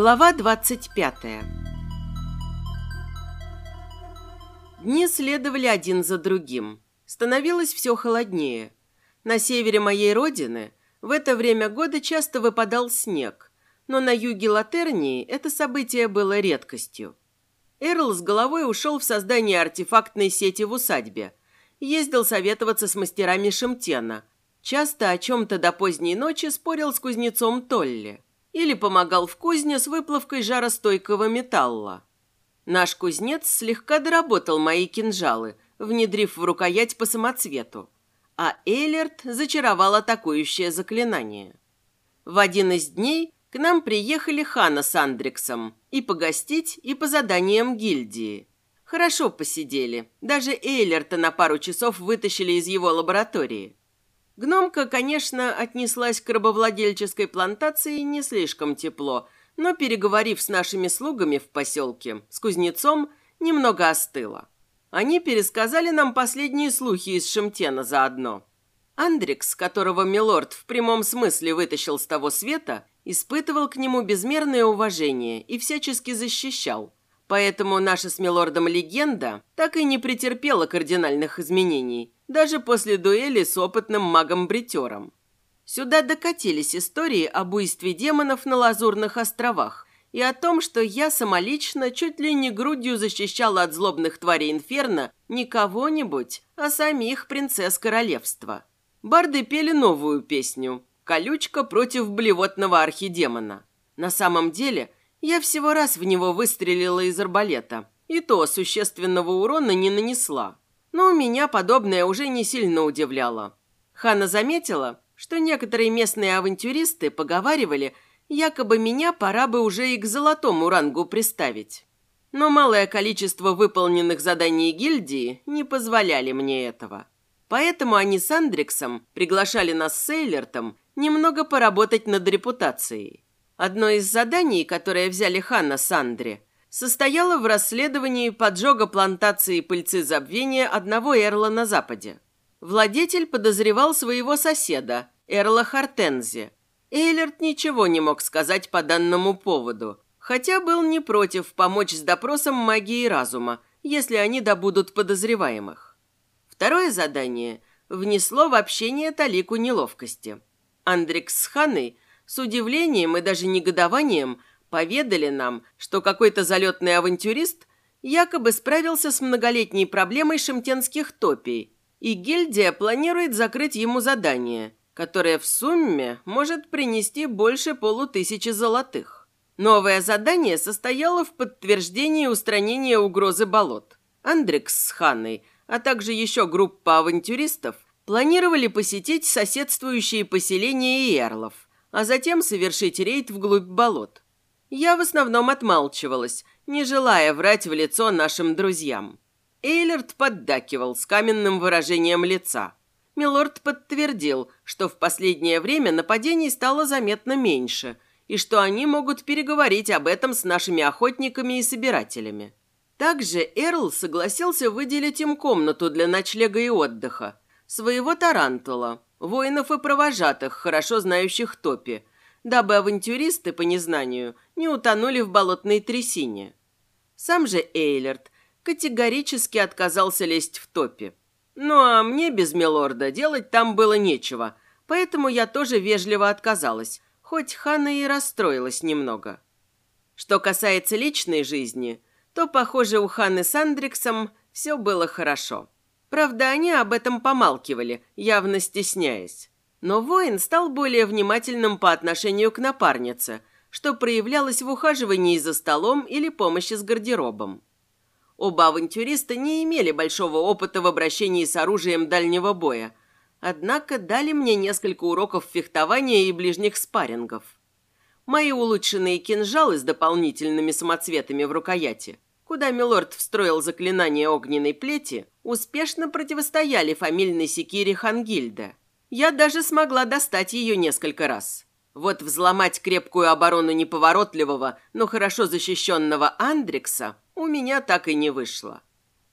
Глава 25 Дни следовали один за другим. Становилось все холоднее. На севере моей родины в это время года часто выпадал снег, но на юге Латернии это событие было редкостью. Эрл с головой ушел в создание артефактной сети в усадьбе. Ездил советоваться с мастерами Шемтена. Часто о чем-то до поздней ночи спорил с кузнецом Толли. Или помогал в кузне с выплавкой жаростойкого металла. Наш кузнец слегка доработал мои кинжалы, внедрив в рукоять по самоцвету, а Эйлерт зачаровал атакующее заклинание. В один из дней к нам приехали Хана с Андрексом и погостить, и по заданиям гильдии. Хорошо посидели, даже Эйлерта на пару часов вытащили из его лаборатории. Гномка, конечно, отнеслась к рабовладельческой плантации не слишком тепло – но, переговорив с нашими слугами в поселке, с кузнецом, немного остыла. Они пересказали нам последние слухи из Шемтена заодно. Андрикс, которого Милорд в прямом смысле вытащил с того света, испытывал к нему безмерное уважение и всячески защищал. Поэтому наша с Милордом легенда так и не претерпела кардинальных изменений, даже после дуэли с опытным магом-бритером. Сюда докатились истории о буйстве демонов на Лазурных островах и о том, что я самолично чуть ли не грудью защищала от злобных тварей Инферно не кого-нибудь, а самих принцесс королевства. Барды пели новую песню «Колючка против блевотного архидемона». На самом деле, я всего раз в него выстрелила из арбалета, и то существенного урона не нанесла. Но меня подобное уже не сильно удивляло. Хана заметила, что некоторые местные авантюристы поговаривали, якобы меня пора бы уже и к золотому рангу приставить. Но малое количество выполненных заданий гильдии не позволяли мне этого. Поэтому они с Андрексом приглашали нас с Эйлертом немного поработать над репутацией. Одно из заданий, которое взяли Ханна с Андре, состояло в расследовании поджога плантации пыльцы забвения одного эрла на западе. Владетель подозревал своего соседа, Эрла Хартензи. Эйлерт ничего не мог сказать по данному поводу, хотя был не против помочь с допросом магии разума, если они добудут подозреваемых. Второе задание внесло в общение талику неловкости. Андрикс с Ханой с удивлением и даже негодованием поведали нам, что какой-то залетный авантюрист якобы справился с многолетней проблемой шемтенских топий – и гильдия планирует закрыть ему задание, которое в сумме может принести больше полутысячи золотых. Новое задание состояло в подтверждении устранения угрозы болот. Андрекс с Ханной, а также еще группа авантюристов планировали посетить соседствующие поселения Иерлов, а затем совершить рейд вглубь болот. Я в основном отмалчивалась, не желая врать в лицо нашим друзьям. Эйлерт поддакивал с каменным выражением лица. Милорд подтвердил, что в последнее время нападений стало заметно меньше, и что они могут переговорить об этом с нашими охотниками и собирателями. Также Эрл согласился выделить им комнату для ночлега и отдыха, своего тарантула, воинов и провожатых, хорошо знающих топи, дабы авантюристы, по незнанию, не утонули в болотной трясине. Сам же Эйлерт – категорически отказался лезть в топе. Ну а мне без милорда делать там было нечего, поэтому я тоже вежливо отказалась, хоть Хана и расстроилась немного. Что касается личной жизни, то, похоже, у Ханы с Андриксом все было хорошо. Правда, они об этом помалкивали, явно стесняясь. Но воин стал более внимательным по отношению к напарнице, что проявлялось в ухаживании за столом или помощи с гардеробом. Оба авантюриста не имели большого опыта в обращении с оружием дальнего боя, однако дали мне несколько уроков фехтования и ближних спаррингов. Мои улучшенные кинжалы с дополнительными самоцветами в рукояти, куда Милорд встроил заклинание огненной плети, успешно противостояли фамильной секире Хангильда. Я даже смогла достать ее несколько раз. Вот взломать крепкую оборону неповоротливого, но хорошо защищенного Андрикса у меня так и не вышло.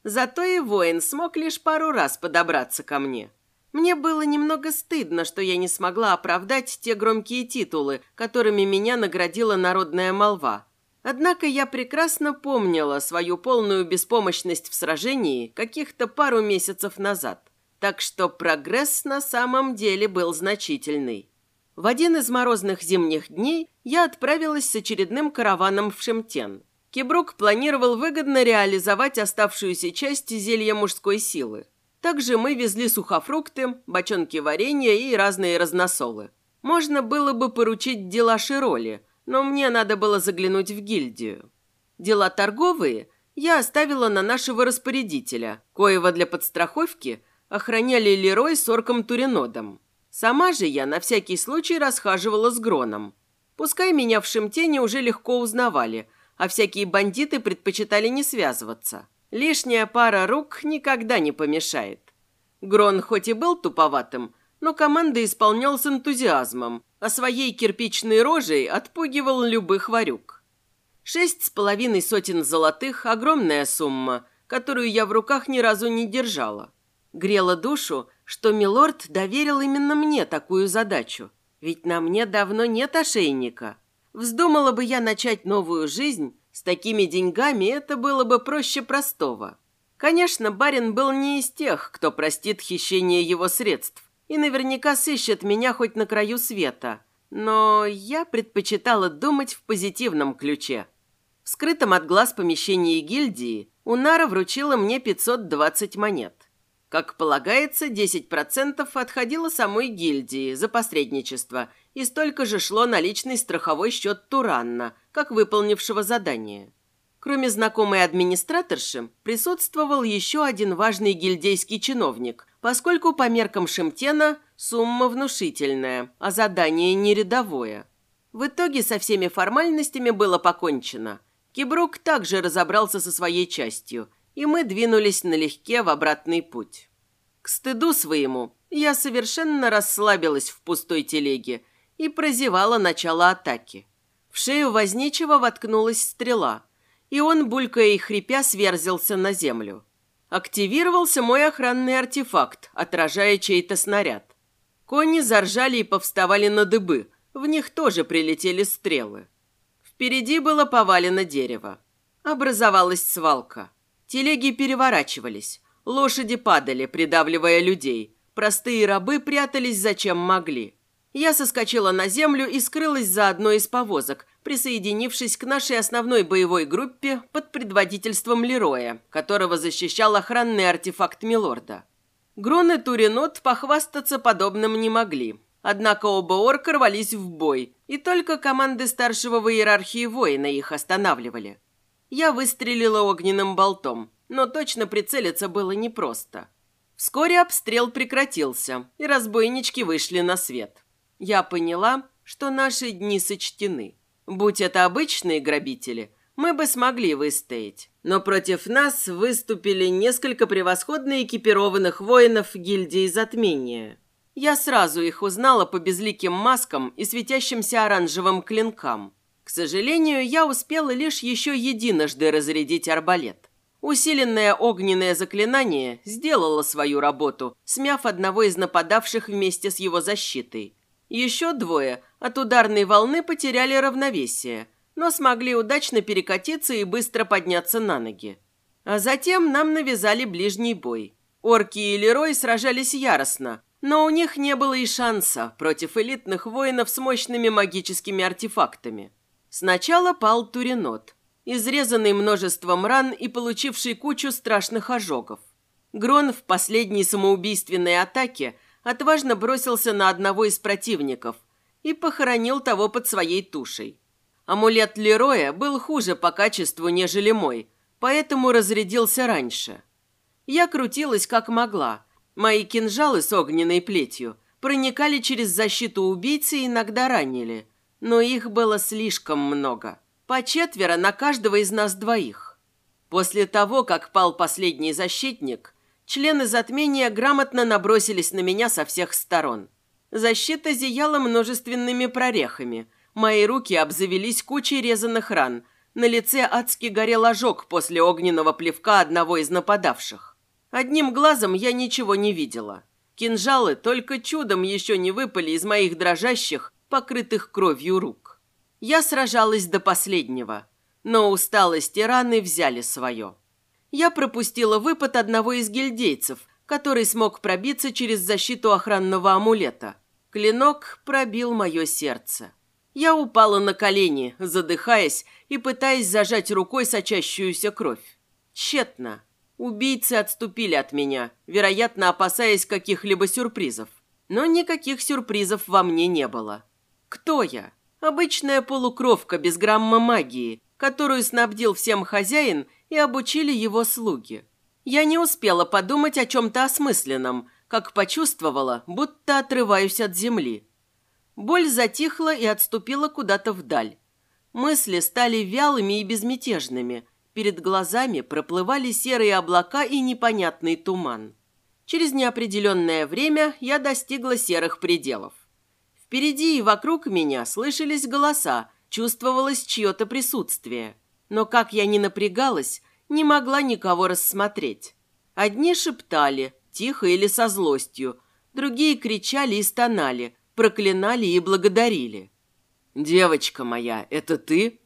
Зато и воин смог лишь пару раз подобраться ко мне. Мне было немного стыдно, что я не смогла оправдать те громкие титулы, которыми меня наградила народная молва. Однако я прекрасно помнила свою полную беспомощность в сражении каких-то пару месяцев назад. Так что прогресс на самом деле был значительный. В один из морозных зимних дней я отправилась с очередным караваном в Шемтен. Кибрук планировал выгодно реализовать оставшуюся часть зелья мужской силы. Также мы везли сухофрукты, бочонки варенья и разные разносолы. Можно было бы поручить дела Широли, но мне надо было заглянуть в гильдию. Дела торговые я оставила на нашего распорядителя, коего для подстраховки охраняли Лерой с орком Туринодом. Сама же я на всякий случай расхаживала с Гроном. Пускай меня в Шимтене уже легко узнавали, а всякие бандиты предпочитали не связываться. Лишняя пара рук никогда не помешает. Грон хоть и был туповатым, но команды исполнял с энтузиазмом, а своей кирпичной рожей отпугивал любых варюк. Шесть с половиной сотен золотых – огромная сумма, которую я в руках ни разу не держала. Грела душу, что милорд доверил именно мне такую задачу, ведь на мне давно нет ошейника. Вздумала бы я начать новую жизнь, с такими деньгами это было бы проще простого. Конечно, барин был не из тех, кто простит хищение его средств и наверняка сыщет меня хоть на краю света. Но я предпочитала думать в позитивном ключе. В скрытом от глаз помещении гильдии Унара вручила мне 520 монет. Как полагается, 10% отходило самой гильдии за посредничество, и столько же шло на личный страховой счет Туранна, как выполнившего задание. Кроме знакомой администраторши, присутствовал еще один важный гильдейский чиновник, поскольку по меркам Шимтена сумма внушительная, а задание не рядовое. В итоге со всеми формальностями было покончено. Кибрук также разобрался со своей частью, и мы двинулись налегке в обратный путь. К стыду своему я совершенно расслабилась в пустой телеге и прозевала начало атаки. В шею возничего воткнулась стрела – и он, булькая и хрипя, сверзился на землю. Активировался мой охранный артефакт, отражая чей-то снаряд. Кони заржали и повставали на дыбы, в них тоже прилетели стрелы. Впереди было повалено дерево. Образовалась свалка. Телеги переворачивались, лошади падали, придавливая людей. Простые рабы прятались зачем могли. Я соскочила на землю и скрылась за одной из повозок, присоединившись к нашей основной боевой группе под предводительством Лероя, которого защищал охранный артефакт Милорда. Грон и Туринот похвастаться подобным не могли. Однако оба орка рвались в бой, и только команды старшего в иерархии воина их останавливали. Я выстрелила огненным болтом, но точно прицелиться было непросто. Вскоре обстрел прекратился, и разбойнички вышли на свет. Я поняла, что наши дни сочтены. Будь это обычные грабители, мы бы смогли выстоять. Но против нас выступили несколько превосходно экипированных воинов гильдии затмения. Я сразу их узнала по безликим маскам и светящимся оранжевым клинкам. К сожалению, я успела лишь еще единожды разрядить арбалет. Усиленное огненное заклинание сделало свою работу, смяв одного из нападавших вместе с его защитой. Еще двое от ударной волны потеряли равновесие, но смогли удачно перекатиться и быстро подняться на ноги. А затем нам навязали ближний бой. Орки и Лерой сражались яростно, но у них не было и шанса против элитных воинов с мощными магическими артефактами. Сначала пал Туринот, изрезанный множеством ран и получивший кучу страшных ожогов. Грон в последней самоубийственной атаке – отважно бросился на одного из противников и похоронил того под своей тушей. Амулет Лероя был хуже по качеству, нежели мой, поэтому разрядился раньше. Я крутилась как могла. Мои кинжалы с огненной плетью проникали через защиту убийцы и иногда ранили, но их было слишком много. По четверо на каждого из нас двоих. После того, как пал последний защитник, Члены затмения грамотно набросились на меня со всех сторон. Защита зияла множественными прорехами. Мои руки обзавелись кучей резаных ран. На лице адски горел ожог после огненного плевка одного из нападавших. Одним глазом я ничего не видела. Кинжалы только чудом еще не выпали из моих дрожащих, покрытых кровью рук. Я сражалась до последнего, но усталость и раны взяли свое. Я пропустила выпад одного из гильдейцев, который смог пробиться через защиту охранного амулета. Клинок пробил мое сердце. Я упала на колени, задыхаясь и пытаясь зажать рукой сочащуюся кровь. Тщетно. Убийцы отступили от меня, вероятно, опасаясь каких-либо сюрпризов. Но никаких сюрпризов во мне не было. Кто я? Обычная полукровка без грамма магии, которую снабдил всем хозяин и обучили его слуги. Я не успела подумать о чем-то осмысленном, как почувствовала, будто отрываюсь от земли. Боль затихла и отступила куда-то вдаль. Мысли стали вялыми и безмятежными – Перед глазами проплывали серые облака и непонятный туман. Через неопределенное время я достигла серых пределов. Впереди и вокруг меня слышались голоса, чувствовалось чье-то присутствие. Но как я ни напрягалась, не могла никого рассмотреть. Одни шептали, тихо или со злостью, другие кричали и стонали, проклинали и благодарили. «Девочка моя, это ты?»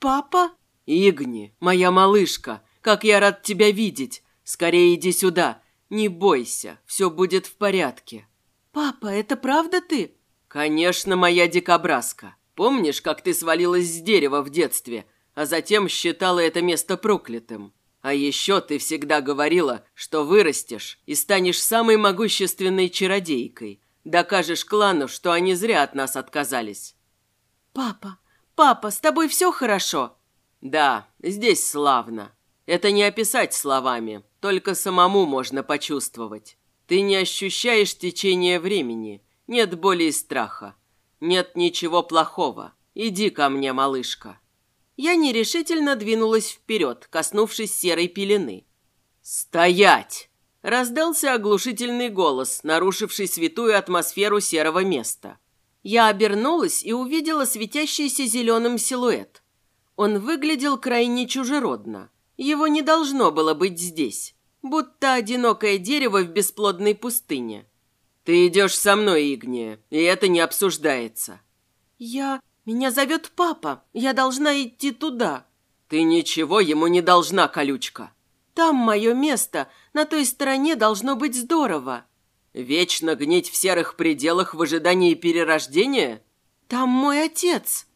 «Папа?» «Игни, моя малышка, как я рад тебя видеть! Скорее иди сюда, не бойся, все будет в порядке». «Папа, это правда ты?» «Конечно, моя дикобразка. Помнишь, как ты свалилась с дерева в детстве, а затем считала это место проклятым? А еще ты всегда говорила, что вырастешь и станешь самой могущественной чародейкой. Докажешь клану, что они зря от нас отказались». «Папа, папа, с тобой все хорошо?» Да, здесь славно. Это не описать словами, только самому можно почувствовать. Ты не ощущаешь течение времени, нет боли и страха. Нет ничего плохого. Иди ко мне, малышка. Я нерешительно двинулась вперед, коснувшись серой пелены. «Стоять!» – раздался оглушительный голос, нарушивший святую атмосферу серого места. Я обернулась и увидела светящийся зеленым силуэт – он выглядел крайне чужеродно. Его не должно было быть здесь, будто одинокое дерево в бесплодной пустыне. «Ты идешь со мной, Игния, и это не обсуждается». «Я... Меня зовет папа. Я должна идти туда». «Ты ничего ему не должна, колючка». «Там мое место. На той стороне должно быть здорово». «Вечно гнить в серых пределах в ожидании перерождения?» «Там мой отец».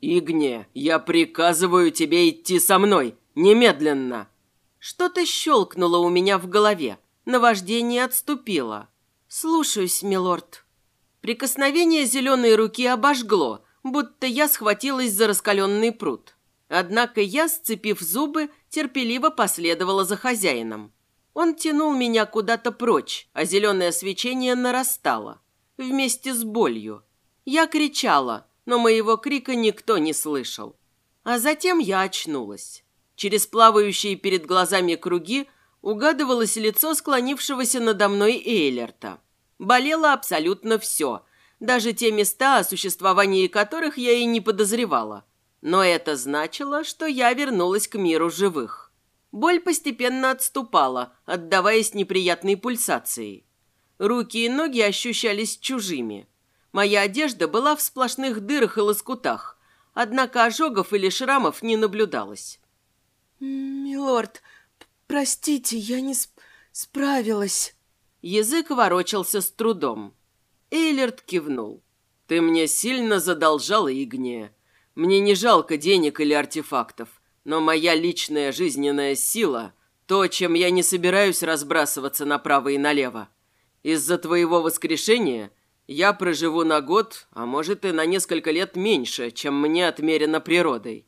«Игне, я приказываю тебе идти со мной, немедленно!» Что-то щелкнуло у меня в голове. Наваждение отступило. «Слушаюсь, милорд». Прикосновение зеленой руки обожгло, будто я схватилась за раскаленный пруд. Однако я, сцепив зубы, терпеливо последовала за хозяином. Он тянул меня куда-то прочь, а зеленое свечение нарастало. Вместе с болью. Я кричала – но моего крика никто не слышал. А затем я очнулась. Через плавающие перед глазами круги угадывалось лицо склонившегося надо мной Эйлерта. Болело абсолютно все, даже те места, о существовании которых я и не подозревала. Но это значило, что я вернулась к миру живых. Боль постепенно отступала, отдаваясь неприятной пульсацией. Руки и ноги ощущались чужими. Моя одежда была в сплошных дырах и лоскутах, однако ожогов или шрамов не наблюдалось. «Милорд, простите, я не сп справилась». Язык ворочался с трудом. Эйлерт кивнул. «Ты мне сильно задолжала, Игния. Мне не жалко денег или артефактов, но моя личная жизненная сила – то, чем я не собираюсь разбрасываться направо и налево. Из-за твоего воскрешения – я проживу на год, а может и на несколько лет меньше, чем мне отмерено природой».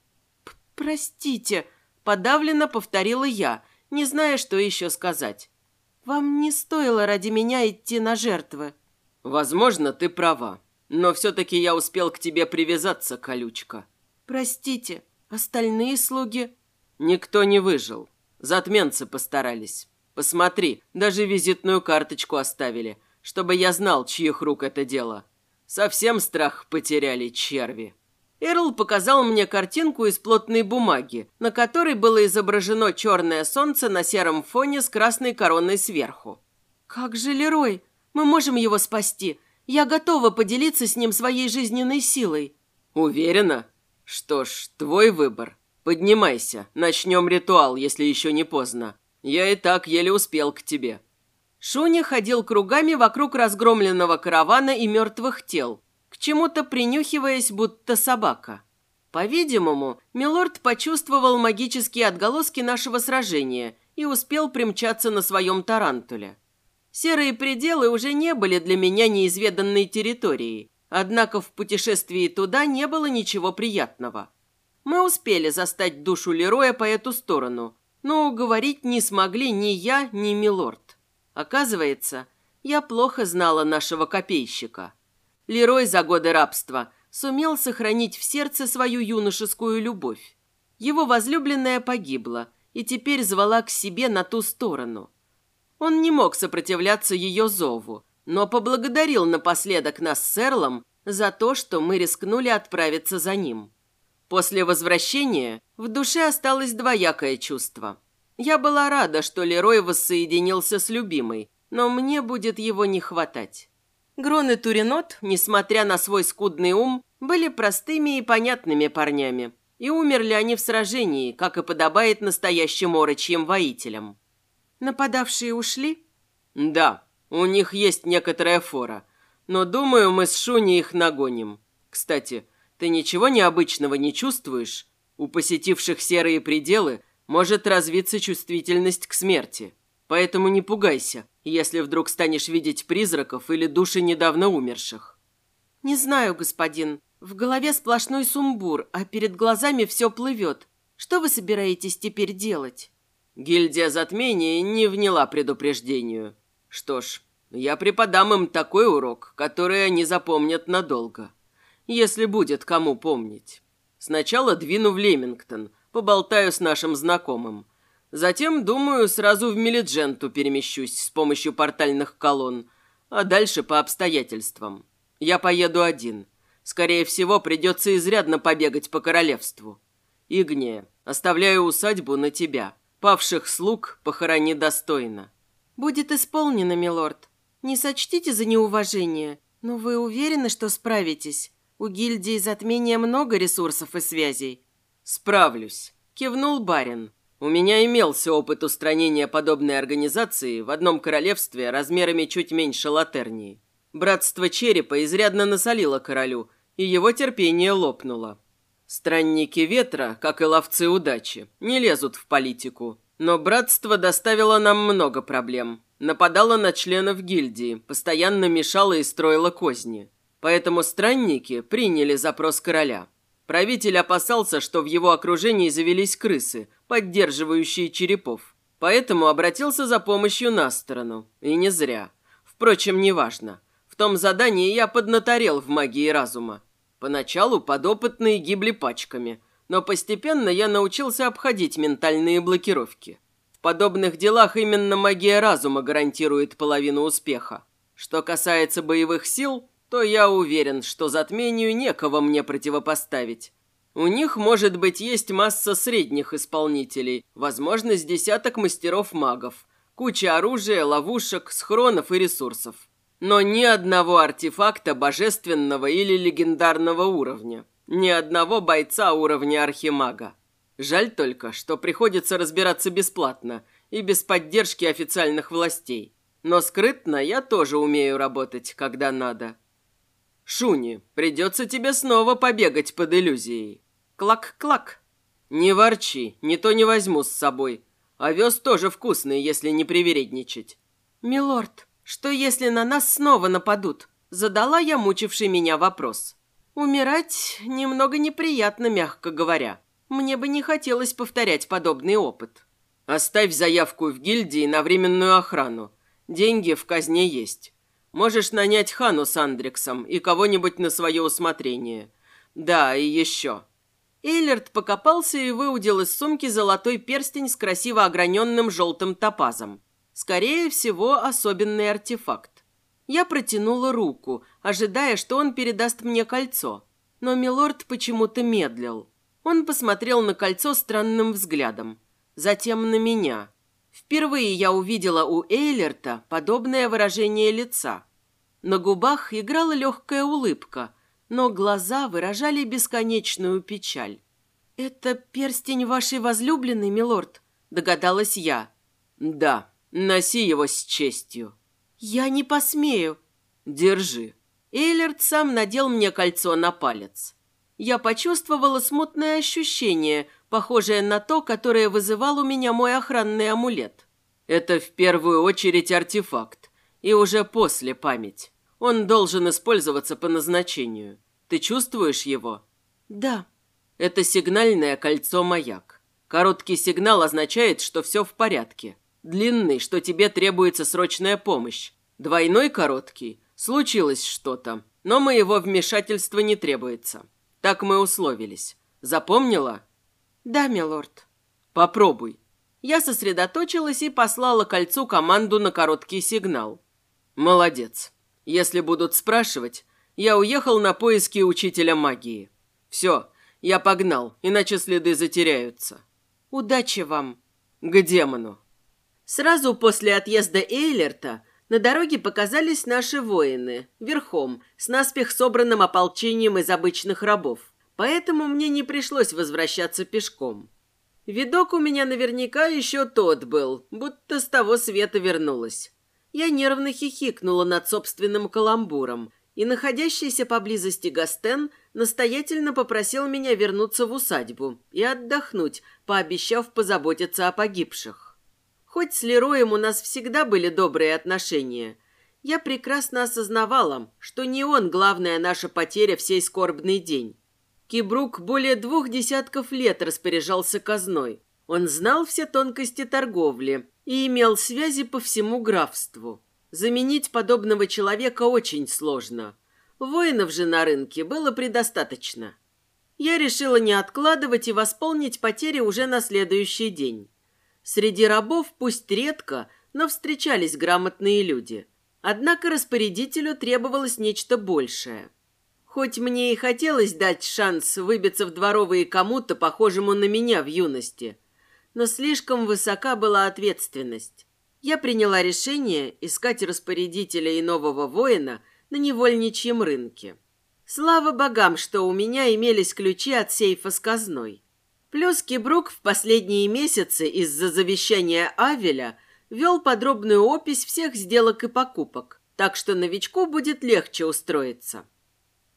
«Простите», – подавленно повторила я, не зная, что еще сказать. «Вам не стоило ради меня идти на жертвы». «Возможно, ты права, но все-таки я успел к тебе привязаться, колючка». «Простите, остальные слуги...» «Никто не выжил. Затменцы постарались. Посмотри, даже визитную карточку оставили» чтобы я знал, чьих рук это дело. Совсем страх потеряли черви. Эрл показал мне картинку из плотной бумаги, на которой было изображено черное солнце на сером фоне с красной короной сверху. «Как же Лерой? Мы можем его спасти. Я готова поделиться с ним своей жизненной силой». «Уверена? Что ж, твой выбор. Поднимайся, начнем ритуал, если еще не поздно. Я и так еле успел к тебе». Шуня ходил кругами вокруг разгромленного каравана и мертвых тел, к чему-то принюхиваясь, будто собака. По-видимому, Милорд почувствовал магические отголоски нашего сражения и успел примчаться на своем тарантуле. Серые пределы уже не были для меня неизведанной территорией, однако в путешествии туда не было ничего приятного. Мы успели застать душу Лероя по эту сторону, но уговорить не смогли ни я, ни Милорд. Оказывается, я плохо знала нашего копейщика. Лерой за годы рабства – сумел сохранить в сердце свою юношескую любовь. Его возлюбленная погибла и теперь звала к себе на ту сторону. Он не мог сопротивляться ее зову, но поблагодарил напоследок нас с Эрлом за то, что мы рискнули отправиться за ним. После возвращения в душе осталось двоякое чувство. Я была рада, что Лерой воссоединился с любимой, но мне будет его не хватать. Грон и Туринот, несмотря на свой скудный ум, были простыми и понятными парнями. И умерли они в сражении, как и подобает настоящим орочьим воителям. Нападавшие ушли? Да, у них есть некоторая фора. Но, думаю, мы с Шуни их нагоним. Кстати, ты ничего необычного не чувствуешь? У посетивших серые пределы может развиться чувствительность к смерти. Поэтому не пугайся, если вдруг станешь видеть призраков или души недавно умерших. Не знаю, господин. В голове сплошной сумбур, а перед глазами все плывет. Что вы собираетесь теперь делать? Гильдия затмения не вняла предупреждению. Что ж, я преподам им такой урок, который они запомнят надолго. Если будет кому помнить. Сначала двину в Лемингтон, поболтаю с нашим знакомым. Затем, думаю, сразу в Мелидженту перемещусь с помощью портальных колонн, а дальше по обстоятельствам. Я поеду один. Скорее всего, придется изрядно побегать по королевству. Игния, оставляю усадьбу на тебя. Павших слуг похорони достойно. Будет исполнено, милорд. Не сочтите за неуважение, но вы уверены, что справитесь? У гильдии затмения много ресурсов и связей. Справлюсь, кивнул барин. У меня имелся опыт устранения подобной организации в одном королевстве размерами чуть меньше Латернии. Братство Черепа изрядно насолило королю, и его терпение лопнуло. Странники ветра, как и ловцы удачи, не лезут в политику. Но братство доставило нам много проблем. Нападало на членов гильдии, постоянно мешало и строило козни. Поэтому странники приняли запрос короля. Правитель опасался, что в его окружении завелись крысы, поддерживающие черепов. Поэтому обратился за помощью на сторону. И не зря. Впрочем, неважно. В том задании я поднаторел в магии разума. Поначалу подопытные гибли пачками, но постепенно я научился обходить ментальные блокировки. В подобных делах именно магия разума гарантирует половину успеха. Что касается боевых сил, то я уверен, что затмению некого мне противопоставить. У них, может быть, есть масса средних исполнителей, возможно, с десяток мастеров-магов, куча оружия, ловушек, схронов и ресурсов. Но ни одного артефакта божественного или легендарного уровня. Ни одного бойца уровня архимага. Жаль только, что приходится разбираться бесплатно и без поддержки официальных властей. Но скрытно я тоже умею работать, когда надо. «Шуни, придется тебе снова побегать под иллюзией». «Клак-клак». «Не ворчи, не то не возьму с собой. Овес тоже вкусный, если не привередничать». «Милорд, что если на нас снова нападут?» Задала я мучивший меня вопрос. «Умирать немного неприятно, мягко говоря. Мне бы не хотелось повторять подобный опыт». «Оставь заявку в гильдии на временную охрану. Деньги в казне есть. Можешь нанять Хану с Андрексом и кого-нибудь на свое усмотрение. Да, и еще». Эйлерт покопался и выудил из сумки золотой перстень с красиво ограненным желтым топазом. Скорее всего, особенный артефакт. Я протянула руку, ожидая, что он передаст мне кольцо. Но милорд почему-то медлил. Он посмотрел на кольцо странным взглядом. Затем на меня. Впервые я увидела у Эйлерта подобное выражение лица. На губах играла легкая улыбка, но глаза выражали бесконечную печаль. «Это перстень вашей возлюбленной, милорд?» – догадалась я. «Да, носи его с честью». «Я не посмею». «Держи». Эйлерт сам надел мне кольцо на палец. Я почувствовала смутное ощущение, похожее на то, которое вызывал у меня мой охранный амулет. Это в первую очередь артефакт, и уже после память. Он должен использоваться по назначению. Ты чувствуешь его? Да. Это сигнальное кольцо-маяк. Короткий сигнал означает, что все в порядке. Длинный, что тебе требуется срочная помощь. Двойной короткий. Случилось что-то, но моего вмешательства не требуется. Так мы условились. Запомнила? Да, милорд. Попробуй. Я сосредоточилась и послала кольцу команду на короткий сигнал. Молодец. Если будут спрашивать, я уехал на поиски учителя магии. Все, я погнал, иначе следы затеряются. Удачи вам. К демону. Сразу после отъезда Эйлерта на дороге показались наши воины, верхом, с наспех собранным ополчением из обычных рабов. Поэтому мне не пришлось возвращаться пешком. Видок у меня наверняка еще тот был, будто с того света вернулась. Я нервно хихикнула над собственным каламбуром, и находящийся поблизости Гастен настоятельно попросил меня вернуться в усадьбу и отдохнуть, пообещав позаботиться о погибших. Хоть с Лероем у нас всегда были добрые отношения, я прекрасно осознавала, что не он главная наша потеря в сей скорбный день. Кибрук более двух десятков лет распоряжался казной. Он знал все тонкости торговли и имел связи по всему графству. Заменить подобного человека очень сложно. Воинов же на рынке было предостаточно. Я решила не откладывать и восполнить потери уже на следующий день. Среди рабов, пусть редко, но встречались грамотные люди. Однако распорядителю требовалось нечто большее – Хоть мне и хотелось дать шанс выбиться в дворовые кому-то, похожему на меня в юности, но слишком высока была ответственность. Я приняла решение искать распорядителя и нового воина на невольничьем рынке. Слава богам, что у меня имелись ключи от сейфа с казной. Плюс Кибрук в последние месяцы из-за завещания Авеля вел подробную опись всех сделок и покупок, так что новичку будет легче устроиться.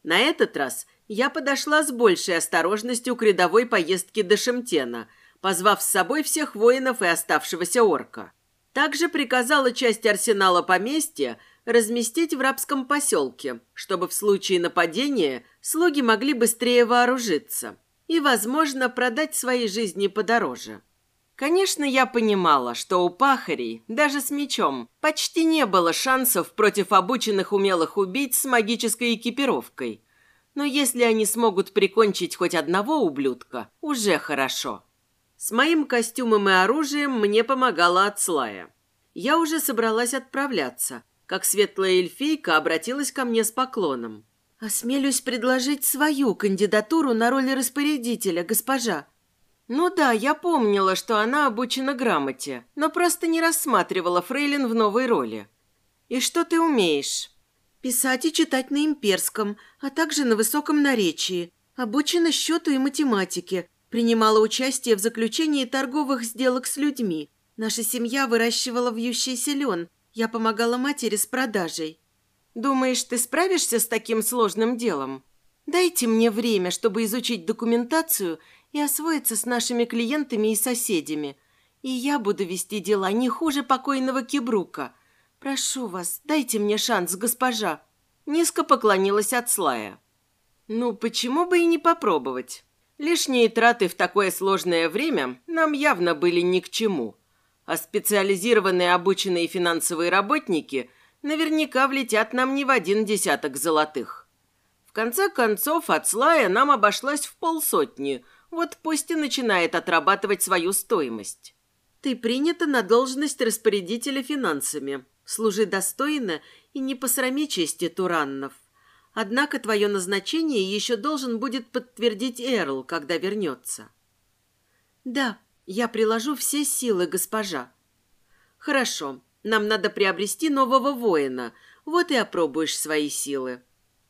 На этот раз я подошла с большей осторожностью к рядовой поездке до Шемтена, позвав с собой всех воинов и оставшегося орка. Также приказала часть арсенала поместья разместить в рабском поселке, чтобы в случае нападения слуги могли быстрее вооружиться и, возможно, продать свои жизни подороже. Конечно, я понимала, что у пахарей, даже с мечом, почти не было шансов против обученных умелых убийц с магической экипировкой. Но если они смогут прикончить хоть одного ублюдка, уже хорошо. С моим костюмом и оружием мне помогала Ацлая. Я уже собралась отправляться, как светлая эльфийка обратилась ко мне с поклоном. «Осмелюсь предложить свою кандидатуру на роль распорядителя, госпожа», ну да, я помнила, что она обучена грамоте, но просто не рассматривала Фрейлин в новой роли. И что ты умеешь? Писать и читать на имперском, а также на высоком наречии. Обучена счету и математике. Принимала участие в заключении торговых сделок с людьми. Наша семья выращивала вьющийся лен. Я помогала матери с продажей. Думаешь, ты справишься с таким сложным делом? Дайте мне время, чтобы изучить документацию и освоиться с нашими клиентами и соседями. И я буду вести дела не хуже покойного Кибрука. Прошу вас, дайте мне шанс, госпожа». Низко поклонилась от Слая. «Ну, почему бы и не попробовать? Лишние траты в такое сложное время нам явно были ни к чему. А специализированные обученные финансовые работники наверняка влетят нам не в один десяток золотых. В конце концов, от Слая нам обошлась в полсотни – вот пусть и начинает отрабатывать свою стоимость. Ты принята на должность распорядителя финансами. Служи достойно и не посрами чести Тураннов. Однако твое назначение еще должен будет подтвердить Эрл, когда вернется. Да, я приложу все силы, госпожа. Хорошо, нам надо приобрести нового воина. Вот и опробуешь свои силы.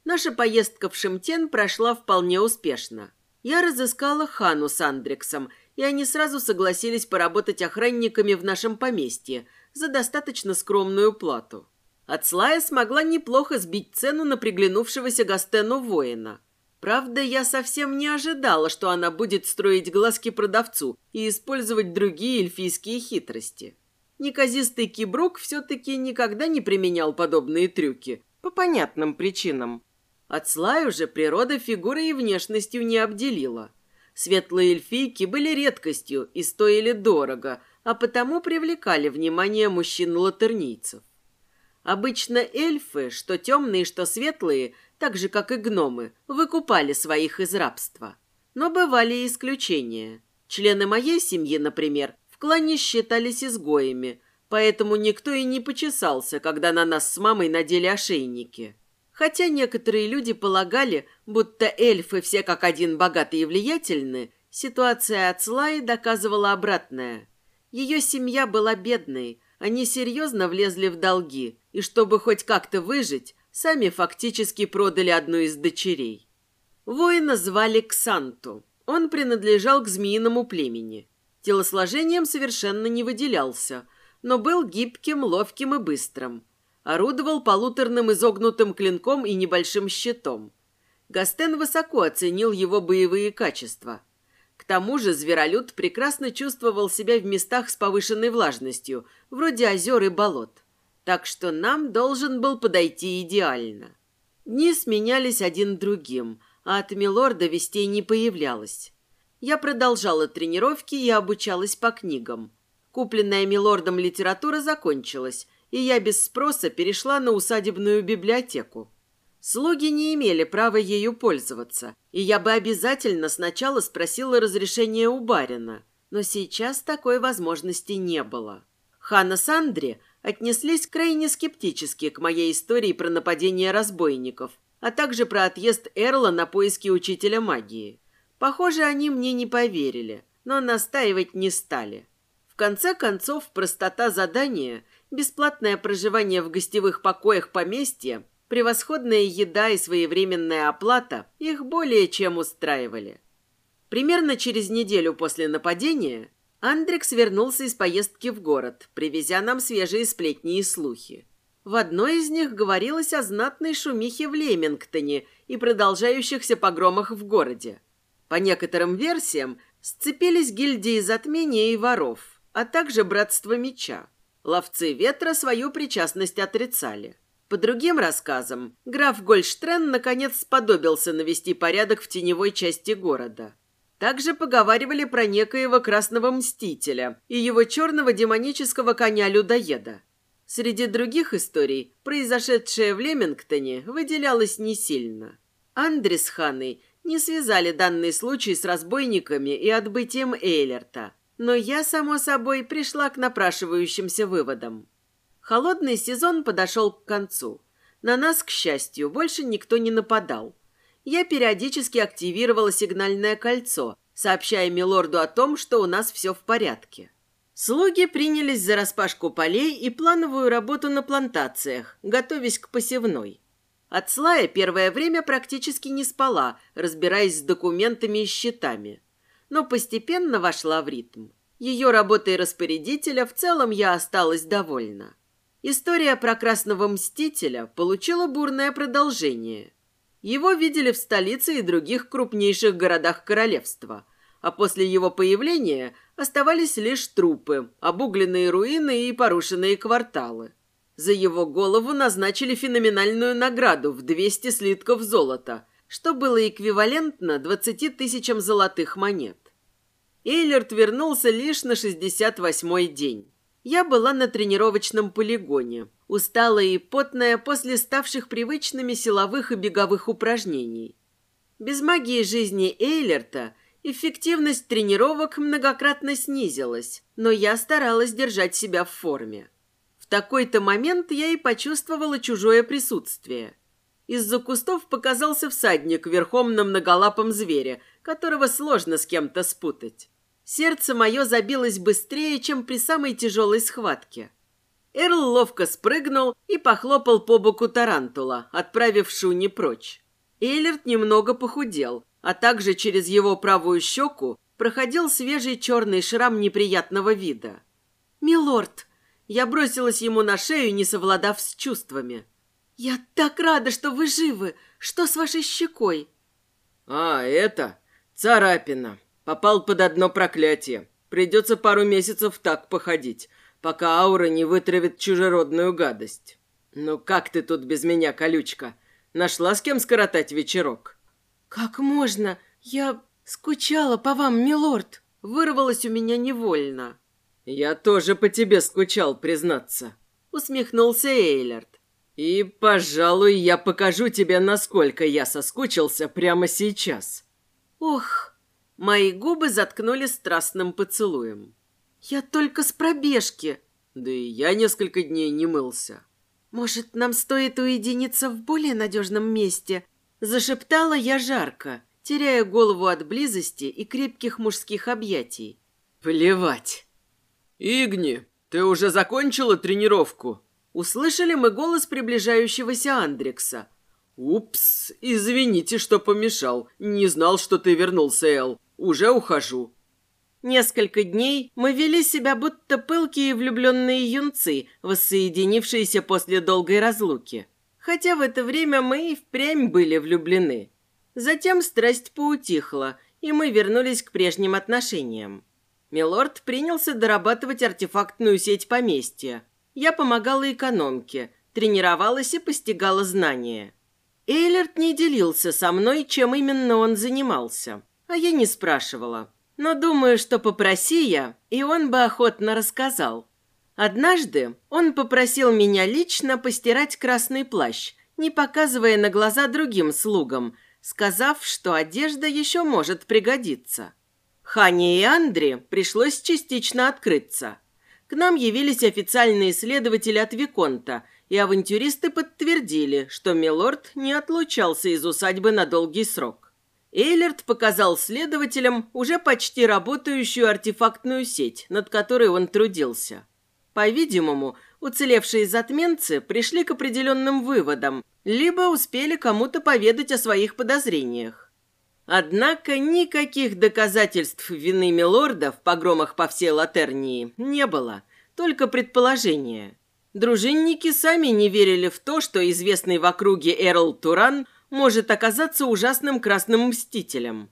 Наша поездка в Шимтен прошла вполне успешно. Я разыскала Хану с Андрексом, и они сразу согласились поработать охранниками в нашем поместье за достаточно скромную плату. Ацлая смогла неплохо сбить цену на приглянувшегося Гастену воина. Правда, я совсем не ожидала, что она будет строить глазки продавцу и использовать другие эльфийские хитрости. Неказистый кибрук все-таки никогда не применял подобные трюки, по понятным причинам. От Слаю же природа фигурой и внешностью не обделила. Светлые эльфийки были редкостью и стоили дорого, а потому привлекали внимание мужчин-латернийцев. Обычно эльфы, что темные, что светлые, так же, как и гномы, выкупали своих из рабства. Но бывали и исключения. Члены моей семьи, например, в клане считались изгоями, поэтому никто и не почесался, когда на нас с мамой надели ошейники. Хотя некоторые люди полагали, будто эльфы все как один богатые и влиятельны, ситуация от Слаи доказывала обратное. Ее семья была бедной, они серьезно влезли в долги, и чтобы хоть как-то выжить, сами фактически продали одну из дочерей. Воина звали Ксанту. Он принадлежал к змеиному племени. Телосложением совершенно не выделялся, но был гибким, ловким и быстрым – орудовал полуторным изогнутым клинком и небольшим щитом. Гастен высоко оценил его боевые качества. К тому же зверолюд прекрасно чувствовал себя в местах с повышенной влажностью, вроде озер и болот. Так что нам должен был подойти идеально. Дни сменялись один другим, а от Милорда вестей не появлялось. Я продолжала тренировки и обучалась по книгам. Купленная Милордом литература закончилась, и я без спроса перешла на усадебную библиотеку. Слуги не имели права ею пользоваться, и я бы обязательно сначала спросила разрешения у барина, но сейчас такой возможности не было. Хана с Андре отнеслись крайне скептически к моей истории про нападение разбойников, а также про отъезд Эрла на поиски учителя магии. Похоже, они мне не поверили, но настаивать не стали. В конце концов, простота задания бесплатное проживание в гостевых покоях поместья, превосходная еда и своевременная оплата их более чем устраивали. Примерно через неделю после нападения Андрекс вернулся из поездки в город, привезя нам свежие сплетни и слухи. В одной из них говорилось о знатной шумихе в Лемингтоне и продолжающихся погромах в городе. По некоторым версиям, сцепились гильдии затмения и воров, а также братство меча. Ловцы ветра свою причастность отрицали. По другим рассказам, граф Гольштрен наконец сподобился навести порядок в теневой части города. Также поговаривали про некоего красного мстителя и его черного демонического коня-людоеда. Среди других историй, произошедшее в Лемингтоне, выделялось не сильно. Андре с Ханой не связали данный случай с разбойниками и отбытием Эйлерта – но я, само собой, пришла к напрашивающимся выводам. Холодный сезон подошел к концу. На нас, к счастью, больше никто не нападал. Я периодически активировала сигнальное кольцо, сообщая милорду о том, что у нас все в порядке. Слуги принялись за распашку полей и плановую работу на плантациях, готовясь к посевной. От Слая первое время практически не спала, разбираясь с документами и счетами но постепенно вошла в ритм. Ее работой распорядителя в целом я осталась довольна. История про Красного Мстителя получила бурное продолжение. Его видели в столице и других крупнейших городах королевства, а после его появления оставались лишь трупы, обугленные руины и порушенные кварталы. За его голову назначили феноменальную награду в 200 слитков золота – что было эквивалентно 20 тысячам золотых монет. Эйлерт вернулся лишь на 68-й день. Я была на тренировочном полигоне, усталая и потная после ставших привычными силовых и беговых упражнений. Без магии жизни Эйлерта эффективность тренировок многократно снизилась, но я старалась держать себя в форме. В такой-то момент я и почувствовала чужое присутствие – из-за кустов показался всадник верхом на многолапом звере, которого сложно с кем-то спутать. Сердце мое забилось быстрее, чем при самой тяжелой схватке. Эрл ловко спрыгнул и похлопал по боку тарантула, отправив Шуни прочь. Эйлерт немного похудел, а также через его правую щеку проходил свежий черный шрам неприятного вида. «Милорд!» Я бросилась ему на шею, не совладав с чувствами. «Я так рада, что вы живы! Что с вашей щекой?» «А, это царапина. Попал под одно проклятие. Придется пару месяцев так походить, пока аура не вытравит чужеродную гадость. Ну как ты тут без меня, колючка? Нашла с кем скоротать вечерок?» «Как можно? Я скучала по вам, милорд!» Вырвалось у меня невольно. «Я тоже по тебе скучал, признаться», — усмехнулся Эйлерт. «И, пожалуй, я покажу тебе, насколько я соскучился прямо сейчас». «Ох!» Мои губы заткнули страстным поцелуем. «Я только с пробежки». «Да и я несколько дней не мылся». «Может, нам стоит уединиться в более надежном месте?» Зашептала я жарко, теряя голову от близости и крепких мужских объятий. «Плевать!» «Игни, ты уже закончила тренировку?» Услышали мы голос приближающегося Андрекса. «Упс, извините, что помешал. Не знал, что ты вернулся, Эл. Уже ухожу». Несколько дней мы вели себя будто пылкие влюбленные юнцы, воссоединившиеся после долгой разлуки. Хотя в это время мы и впрямь были влюблены. Затем страсть поутихла, и мы вернулись к прежним отношениям. Милорд принялся дорабатывать артефактную сеть поместья. Я помогала экономке, тренировалась и постигала знания. Эйлерт не делился со мной, чем именно он занимался – а я не спрашивала. Но думаю, что попроси я, и он бы охотно рассказал. Однажды он попросил меня лично постирать красный плащ, не показывая на глаза другим слугам, сказав, что одежда еще может пригодиться. Хане и Андре пришлось частично открыться. К нам явились официальные следователи от Виконта, и авантюристы подтвердили, что Милорд не отлучался из усадьбы на долгий срок. Эйлерт показал следователям уже почти работающую артефактную сеть, над которой он трудился. По-видимому, уцелевшие затменцы пришли к определенным выводам, либо успели кому-то поведать о своих подозрениях. Однако никаких доказательств вины Милорда в погромах по всей Латернии не было, только предположения. Дружинники сами не верили в то, что известный в округе Эрл Туран может оказаться ужасным красным мстителем.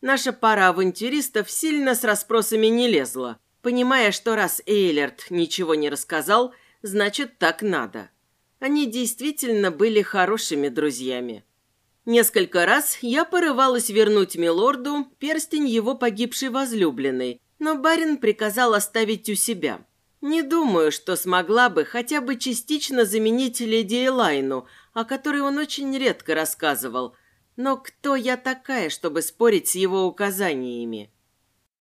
Наша пара авантюристов сильно с расспросами не лезла, понимая, что раз Эйлерт ничего не рассказал, значит, так надо. Они действительно были хорошими друзьями. Несколько раз я порывалась вернуть милорду перстень его погибшей возлюбленной, но барин приказал оставить у себя. Не думаю, что смогла бы хотя бы частично заменить леди Элайну, о которой он очень редко рассказывал. Но кто я такая, чтобы спорить с его указаниями?